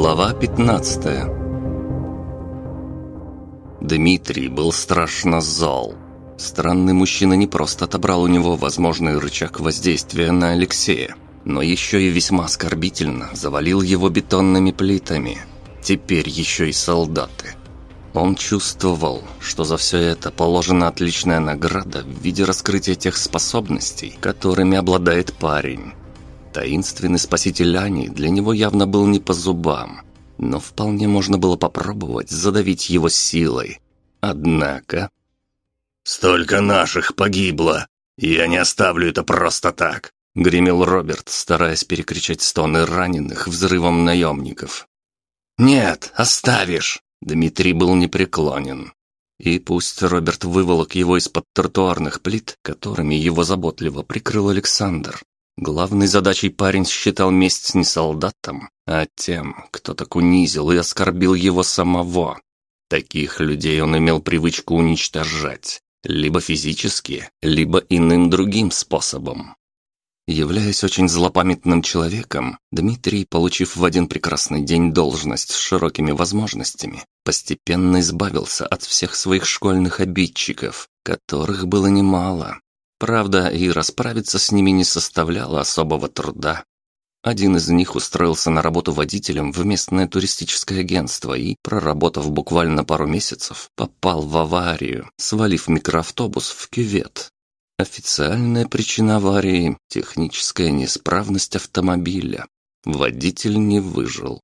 Глава 15 Дмитрий был страшно зол. Странный мужчина не просто отобрал у него возможный рычаг воздействия на Алексея, но еще и весьма оскорбительно завалил его бетонными плитами. Теперь еще и солдаты. Он чувствовал, что за все это положена отличная награда в виде раскрытия тех способностей, которыми обладает парень. Таинственный спаситель Ани для него явно был не по зубам, но вполне можно было попробовать задавить его силой. Однако... «Столько наших погибло! Я не оставлю это просто так!» — гремел Роберт, стараясь перекричать стоны раненых взрывом наемников. «Нет, оставишь!» Дмитрий был непреклонен. И пусть Роберт выволок его из-под тротуарных плит, которыми его заботливо прикрыл Александр, главной задачей парень считал месть не солдатам, а тем, кто так унизил и оскорбил его самого. Таких людей он имел привычку уничтожать, либо физически, либо иным другим способом. Являясь очень злопамятным человеком, Дмитрий, получив в один прекрасный день должность с широкими возможностями, постепенно избавился от всех своих школьных обидчиков, которых было немало. Правда, и расправиться с ними не составляло особого труда. Один из них устроился на работу водителем в местное туристическое агентство и, проработав буквально пару месяцев, попал в аварию, свалив микроавтобус в кювет, Официальная причина аварии – техническая неисправность автомобиля. Водитель не выжил.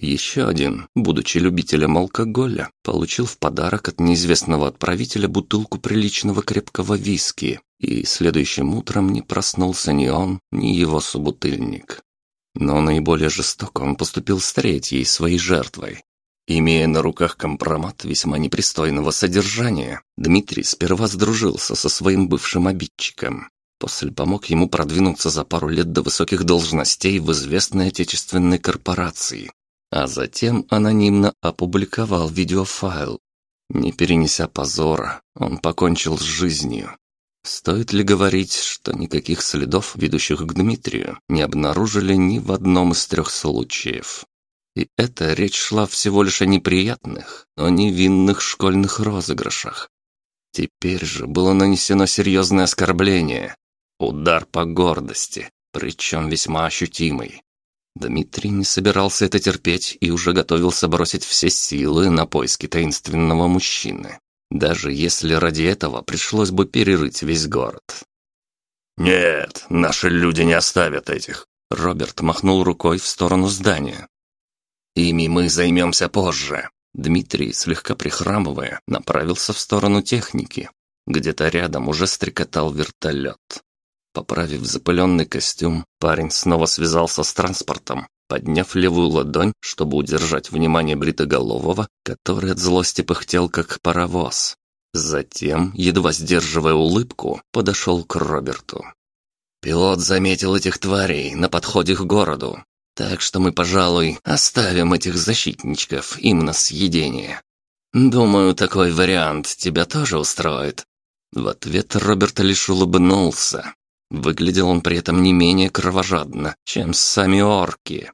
Еще один, будучи любителем алкоголя, получил в подарок от неизвестного отправителя бутылку приличного крепкого виски, и следующим утром не проснулся ни он, ни его собутыльник. Но наиболее жестоко он поступил с третьей своей жертвой, Имея на руках компромат весьма непристойного содержания, Дмитрий сперва сдружился со своим бывшим обидчиком. После помог ему продвинуться за пару лет до высоких должностей в известной отечественной корпорации. А затем анонимно опубликовал видеофайл. Не перенеся позора, он покончил с жизнью. Стоит ли говорить, что никаких следов, ведущих к Дмитрию, не обнаружили ни в одном из трех случаев? И это речь шла всего лишь о неприятных, но невинных школьных розыгрышах. Теперь же было нанесено серьезное оскорбление. Удар по гордости, причем весьма ощутимый. Дмитрий не собирался это терпеть и уже готовился бросить все силы на поиски таинственного мужчины. Даже если ради этого пришлось бы перерыть весь город. «Нет, наши люди не оставят этих!» Роберт махнул рукой в сторону здания. Ими мы займемся позже». Дмитрий, слегка прихрамывая, направился в сторону техники. Где-то рядом уже стрекотал вертолет. Поправив запыленный костюм, парень снова связался с транспортом, подняв левую ладонь, чтобы удержать внимание бритоголового, который от злости пыхтел как паровоз. Затем, едва сдерживая улыбку, подошел к Роберту. «Пилот заметил этих тварей на подходе к городу. Так что мы, пожалуй, оставим этих защитничков им на съедение. Думаю, такой вариант тебя тоже устроит». В ответ Роберт лишь улыбнулся. Выглядел он при этом не менее кровожадно, чем сами орки.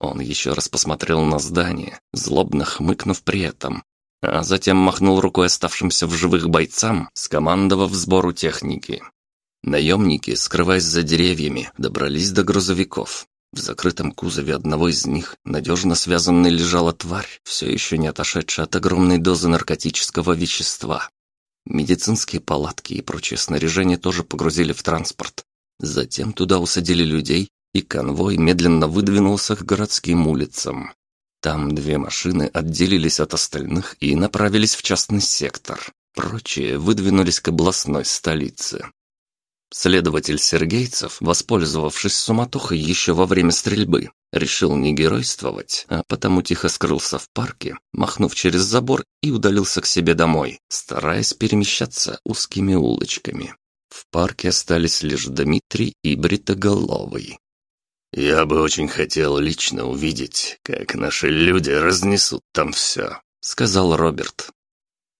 Он еще раз посмотрел на здание, злобно хмыкнув при этом, а затем махнул рукой оставшимся в живых бойцам, скомандовав сбору техники. Наемники, скрываясь за деревьями, добрались до грузовиков, в закрытом кузове одного из них надежно связанной лежала тварь, все еще не отошедшая от огромной дозы наркотического вещества. Медицинские палатки и прочее снаряжение тоже погрузили в транспорт. Затем туда усадили людей, и конвой медленно выдвинулся к городским улицам. Там две машины отделились от остальных и направились в частный сектор. Прочие выдвинулись к областной столице. Следователь Сергейцев, воспользовавшись суматохой еще во время стрельбы, решил не геройствовать, а потому тихо скрылся в парке, махнув через забор и удалился к себе домой, стараясь перемещаться узкими улочками. В парке остались лишь Дмитрий и Бритоголовый. «Я бы очень хотел лично увидеть, как наши люди разнесут там все», — сказал Роберт.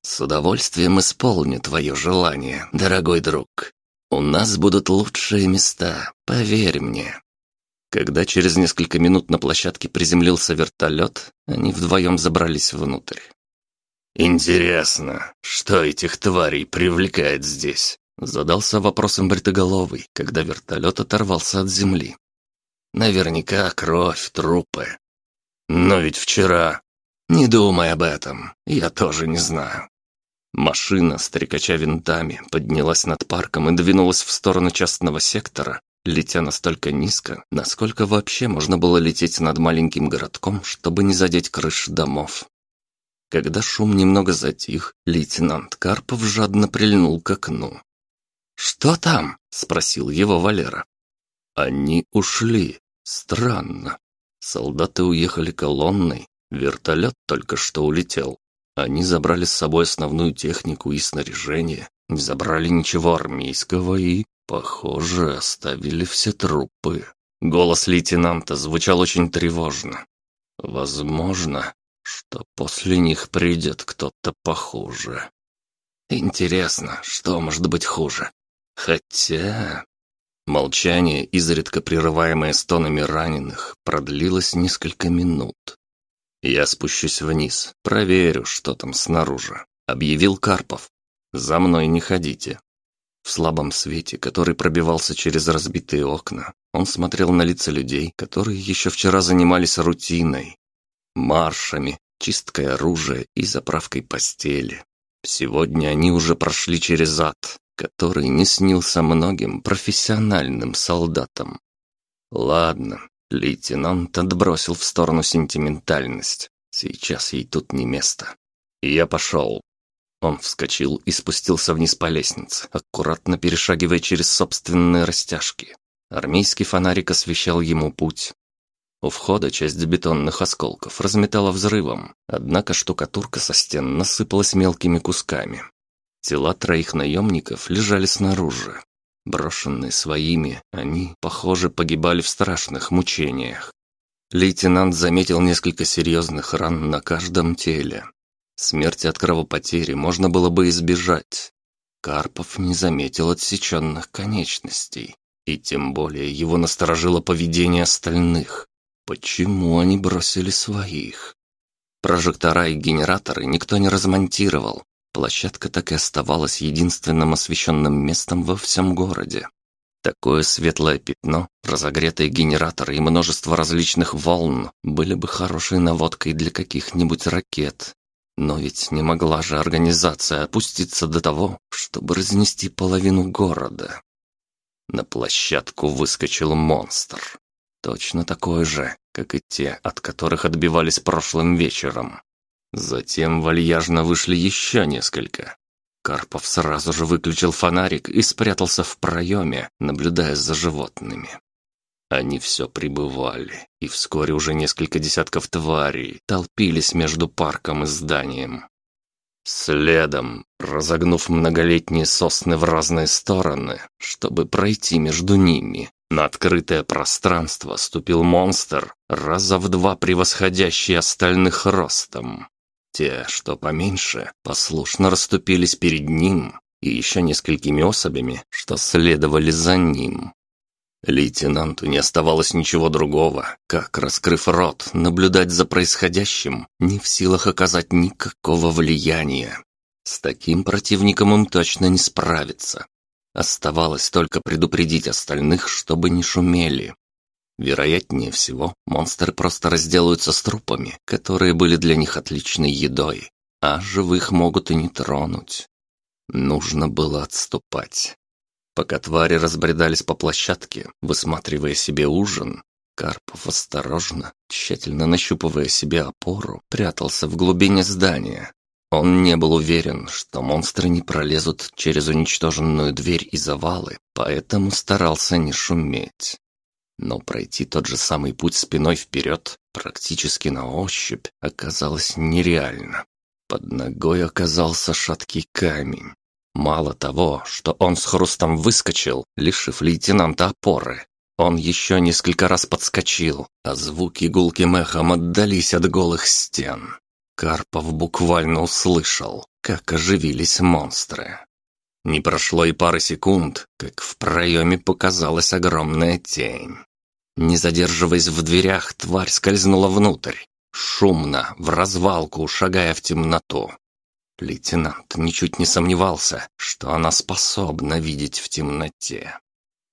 «С удовольствием исполню твое желание, дорогой друг», у нас будут лучшие места, поверь мне. Когда через несколько минут на площадке приземлился вертолет, они вдвоем забрались внутрь. «Интересно, что этих тварей привлекает здесь?» Задался вопросом Бритоголовый, когда вертолет оторвался от земли. «Наверняка кровь, трупы. Но ведь вчера... Не думай об этом, я тоже не знаю». Машина, стрекача винтами, поднялась над парком и двинулась в сторону частного сектора, летя настолько низко, насколько вообще можно было лететь над маленьким городком, чтобы не задеть крыш домов. Когда шум немного затих, лейтенант Карпов жадно прильнул к окну. «Что там?» — спросил его Валера. «Они ушли. Странно. Солдаты уехали колонной, вертолет только что улетел. Они забрали с собой основную технику и снаряжение, не забрали ничего армейского и, похоже, оставили все трупы». Голос лейтенанта звучал очень тревожно. «Возможно, что после них придет кто-то похуже. Интересно, что может быть хуже? Хотя... Молчание, изредка прерываемое стонами раненых, продлилось несколько минут. «Я спущусь вниз, проверю, что там снаружи», — объявил Карпов. «За мной не ходите». В слабом свете, который пробивался через разбитые окна, он смотрел на лица людей, которые еще вчера занимались рутиной, маршами, чисткой оружия и заправкой постели. Сегодня они уже прошли через ад, который не снился многим профессиональным солдатам. Ладно, лейтенант отбросил в сторону сентиментальность. Сейчас ей тут не место. Я пошел. Он вскочил и спустился вниз по лестнице, аккуратно перешагивая через собственные растяжки. Армейский фонарик освещал ему путь, у входа часть бетонных осколков разметала взрывом, однако штукатурка со стен насыпалась мелкими кусками. Тела троих наемников лежали снаружи. Брошенные своими, они, похоже, погибали в страшных мучениях. Лейтенант заметил несколько серьезных ран на каждом теле. Смерти от кровопотери можно было бы избежать. Карпов не заметил отсеченных конечностей, и тем более его насторожило поведение остальных. Почему они бросили своих? Прожектора и генераторы никто не размонтировал. Площадка так и оставалась единственным освещенным местом во всем городе. Такое светлое пятно, разогретые генераторы и множество различных волн были бы хорошей наводкой для каких-нибудь ракет. Но ведь не могла же организация опуститься до того, чтобы разнести половину города. На площадку выскочил монстр. Точно такой же, как и те, от которых отбивались прошлым вечером. Затем вальяжно вышли еще несколько. Карпов сразу же выключил фонарик и спрятался в проеме, наблюдая за животными. Они все прибывали, и вскоре уже несколько десятков тварей толпились между парком и зданием. Следом, разогнув многолетние сосны в разные стороны, чтобы пройти между ними, на открытое пространство ступил монстр, раза в два превосходящий остальных ростом. Те, что поменьше, послушно расступились перед ним и еще несколькими особями, что следовали за ним. Лейтенанту не оставалось ничего другого, как, раскрыв рот, наблюдать за происходящим, не в силах оказать никакого влияния. С таким противником он точно не справится. Оставалось только предупредить остальных, чтобы не шумели. Вероятнее всего, монстры просто разделаются с трупами, которые были для них отличной едой, а живых могут и не тронуть. Нужно было отступать. Пока твари разбредались по площадке, высматривая себе ужин, Карпов осторожно, тщательно нащупывая себе опору, прятался в глубине здания, он не был уверен, что монстры не пролезут через уничтоженную дверь и завалы, поэтому старался не шуметь. Но пройти тот же самый путь спиной вперед, практически на ощупь, оказалось нереально. Под ногой оказался шаткий камень. Мало того, что он с хрустом выскочил, лишив лейтенанта опоры, он еще несколько раз подскочил, а звуки гулким эхом отдались от голых стен. Карпов буквально услышал, как оживились монстры. Не прошло и пары секунд, как в проеме показалась огромная тень. Не задерживаясь в дверях, тварь скользнула внутрь, шумно, в развалку, шагая в темноту. Лейтенант ничуть не сомневался, что она способна видеть в темноте.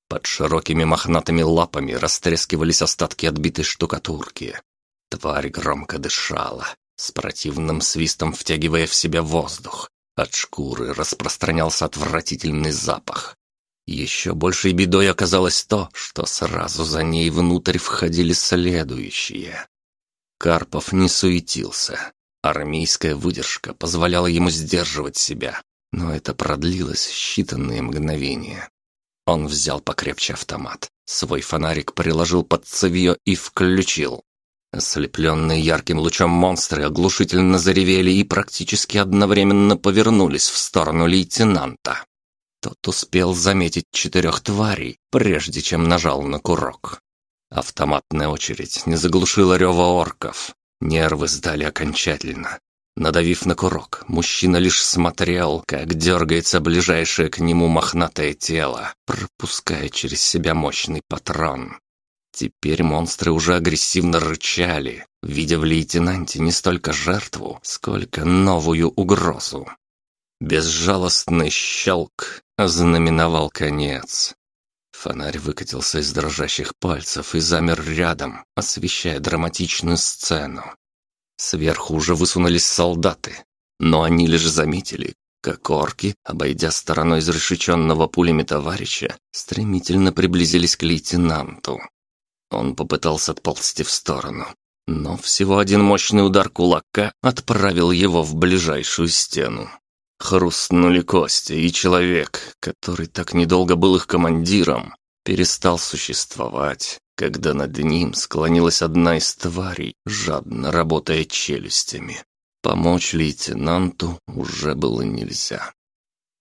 Под широкими мохнатыми лапами растрескивались остатки отбитой штукатурки. Тварь громко дышала, с противным свистом втягивая в себя воздух. От шкуры распространялся отвратительный запах. Еще большей бедой оказалось то, что сразу за ней внутрь входили следующие. Карпов не суетился. Армейская выдержка позволяла ему сдерживать себя, но это продлилось считанные мгновения. Он взял покрепче автомат, свой фонарик приложил под цевьё и включил. Ослепленные ярким лучом монстры оглушительно заревели и практически одновременно повернулись в сторону лейтенанта. Тот успел заметить четырех тварей, прежде чем нажал на курок. Автоматная очередь не заглушила рева орков. Нервы сдали окончательно. Надавив на курок, мужчина лишь смотрел, как дергается ближайшее к нему мохнатое тело, пропуская через себя мощный патрон. Теперь монстры уже агрессивно рычали, видя в лейтенанте не столько жертву, сколько новую угрозу. Безжалостный щелк ознаменовал конец. Фонарь выкатился из дрожащих пальцев и замер рядом, освещая драматичную сцену. Сверху уже высунулись солдаты, но они лишь заметили, как орки, обойдя стороной изрешеченного пулями товарища, стремительно приблизились к лейтенанту. Он попытался отползти в сторону, но всего один мощный удар кулака отправил его в ближайшую стену. Хрустнули кости, и человек, который так недолго был их командиром, перестал существовать, когда над ним склонилась одна из тварей, жадно работая челюстями. Помочь лейтенанту уже было нельзя.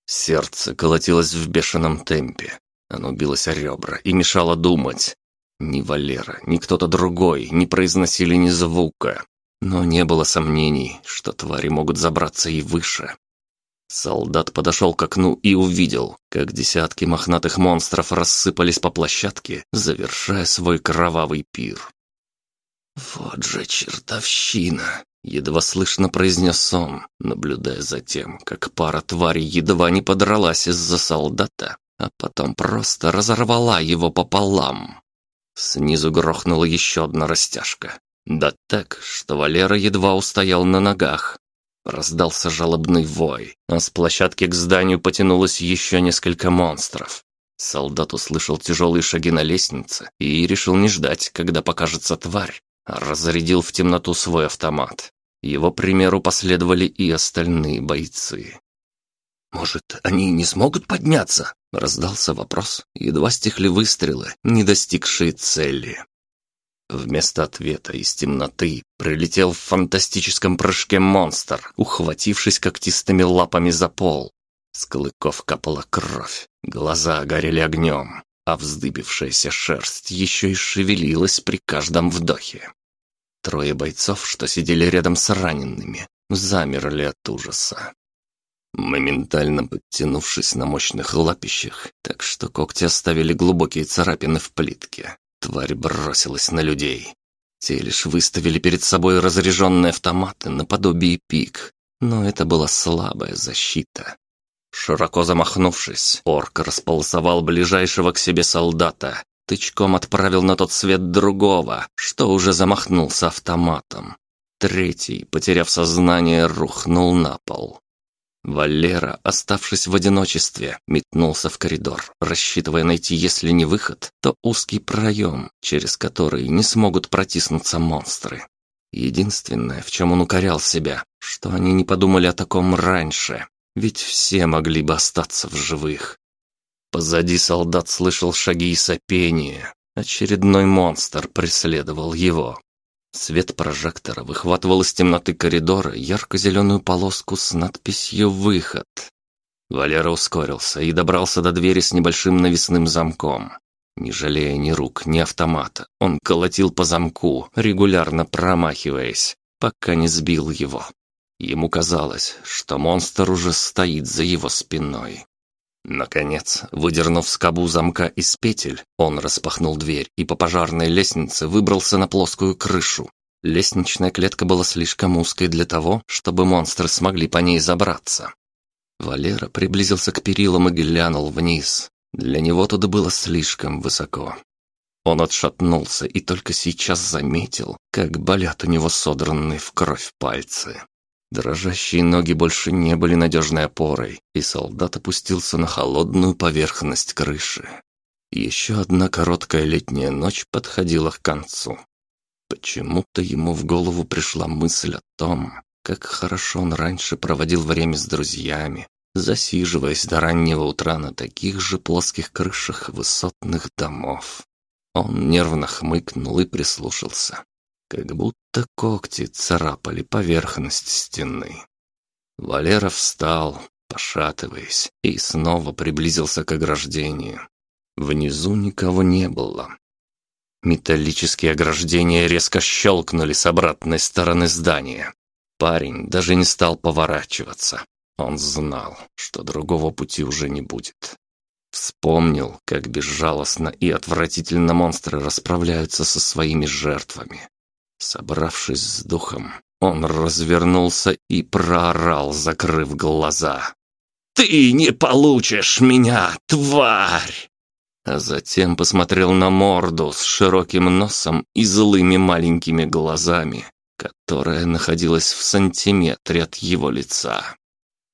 Сердце колотилось в бешеном темпе. Оно билось о ребра и мешало думать. Ни Валера, ни кто-то другой не произносили ни звука. Но не было сомнений, что твари могут забраться и выше. Солдат подошел к окну и увидел, как десятки мохнатых монстров рассыпались по площадке, завершая свой кровавый пир. «Вот же чертовщина!» — едва слышно произнес он, наблюдая за тем, как пара тварей едва не подралась из-за солдата, а потом просто разорвала его пополам. Снизу грохнула еще одна растяжка. Да так, что Валера едва устоял на ногах. Раздался жалобный вой, а с площадки к зданию потянулось еще несколько монстров. Солдат услышал тяжелые шаги на лестнице и решил не ждать, когда покажется тварь, а разрядил в темноту свой автомат. Его примеру последовали и остальные бойцы. «Может, они не смогут подняться?» — раздался вопрос. Едва стихли выстрелы, не достигшие цели. Вместо ответа из темноты прилетел в фантастическом прыжке монстр, ухватившись когтистыми лапами за пол. С клыков капала кровь, глаза горели огнем, а вздыбившаяся шерсть еще и шевелилась при каждом вдохе. Трое бойцов, что сидели рядом с ранеными, замерли от ужаса моментально подтянувшись на мощных лапищах, так что когти оставили глубокие царапины в плитке. Тварь бросилась на людей. Те лишь выставили перед собой разряженные автоматы наподобие пик, но это была слабая защита. Широко замахнувшись, орк располосовал ближайшего к себе солдата, тычком отправил на тот свет другого, что уже замахнулся автоматом. Третий, потеряв сознание, рухнул на пол. Валера, оставшись в одиночестве, метнулся в коридор, рассчитывая найти, если не выход, то узкий проем, через который не смогут протиснуться монстры. Единственное, в чем он укорял себя, что они не подумали о таком раньше, ведь все могли бы остаться в живых. Позади солдат слышал шаги и сопение. Очередной монстр преследовал его. Свет прожектора выхватывал из темноты коридора ярко-зеленую полоску с надписью «Выход». Валера ускорился и добрался до двери с небольшим навесным замком. Не жалея ни рук, ни автомата, он колотил по замку, регулярно промахиваясь, пока не сбил его. Ему казалось, что монстр уже стоит за его спиной. Наконец, выдернув скобу замка из петель, он распахнул дверь и по пожарной лестнице выбрался на плоскую крышу. Лестничная клетка была слишком узкой для того, чтобы монстры смогли по ней забраться. Валера приблизился к перилам и глянул вниз. Для него туда было слишком высоко. Он отшатнулся и только сейчас заметил, как болят у него содранные в кровь пальцы. Дрожащие ноги больше не были надежной опорой, и солдат опустился на холодную поверхность крыши. Еще одна короткая летняя ночь подходила к концу. Почему-то ему в голову пришла мысль о том, как хорошо он раньше проводил время с друзьями, засиживаясь до раннего утра на таких же плоских крышах высотных домов. Он нервно хмыкнул и прислушался как будто когти царапали поверхность стены. Валера встал, пошатываясь, и снова приблизился к ограждению. Внизу никого не было. Металлические ограждения резко щелкнули с обратной стороны здания. Парень даже не стал поворачиваться. Он знал, что другого пути уже не будет. Вспомнил, как безжалостно и отвратительно монстры расправляются со своими жертвами. Собравшись с духом, он развернулся и проорал, закрыв глаза. «Ты не получишь меня, тварь!» А затем посмотрел на морду с широким носом и злыми маленькими глазами, которая находилась в сантиметре от его лица.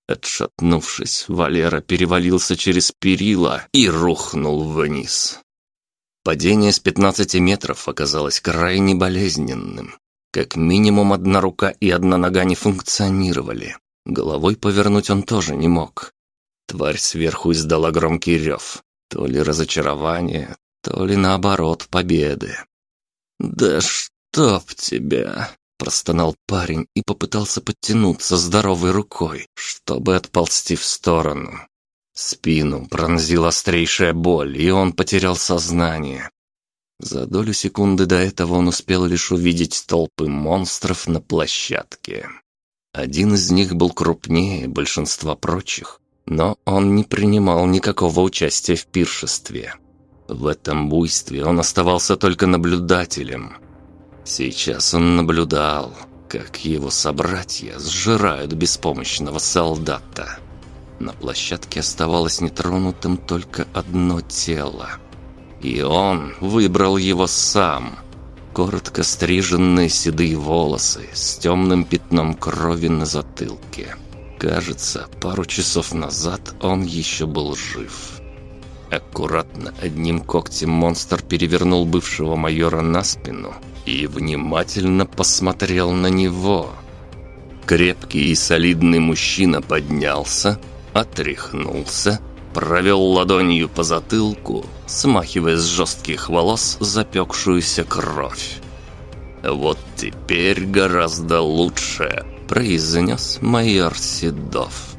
Отшатнувшись, Валера перевалился через перила и рухнул вниз. Падение с 15 метров оказалось крайне болезненным. Как минимум одна рука и одна нога не функционировали. Головой повернуть он тоже не мог. Тварь сверху издала громкий рев. То ли разочарование, то ли наоборот победы. «Да чтоб тебя!» – простонал парень и попытался подтянуться здоровой рукой, чтобы отползти в сторону. Спину пронзила острейшая боль, и он потерял сознание. За долю секунды до этого он успел лишь увидеть толпы монстров на площадке. Один из них был крупнее большинства прочих, но он не принимал никакого участия в пиршестве. В этом буйстве он оставался только наблюдателем. Сейчас он наблюдал, как его собратья сжирают беспомощного солдата. На площадке оставалось нетронутым только одно тело. И он выбрал его сам. Коротко стриженные седые волосы с темным пятном крови на затылке. Кажется, пару часов назад он еще был жив. Аккуратно одним когтем монстр перевернул бывшего майора на спину и внимательно посмотрел на него. Крепкий и солидный мужчина поднялся, отряхнулся, провел ладонью по затылку, смахивая с жестких волос запекшуюся кровь. «Вот теперь гораздо лучше», — произнес майор Седов.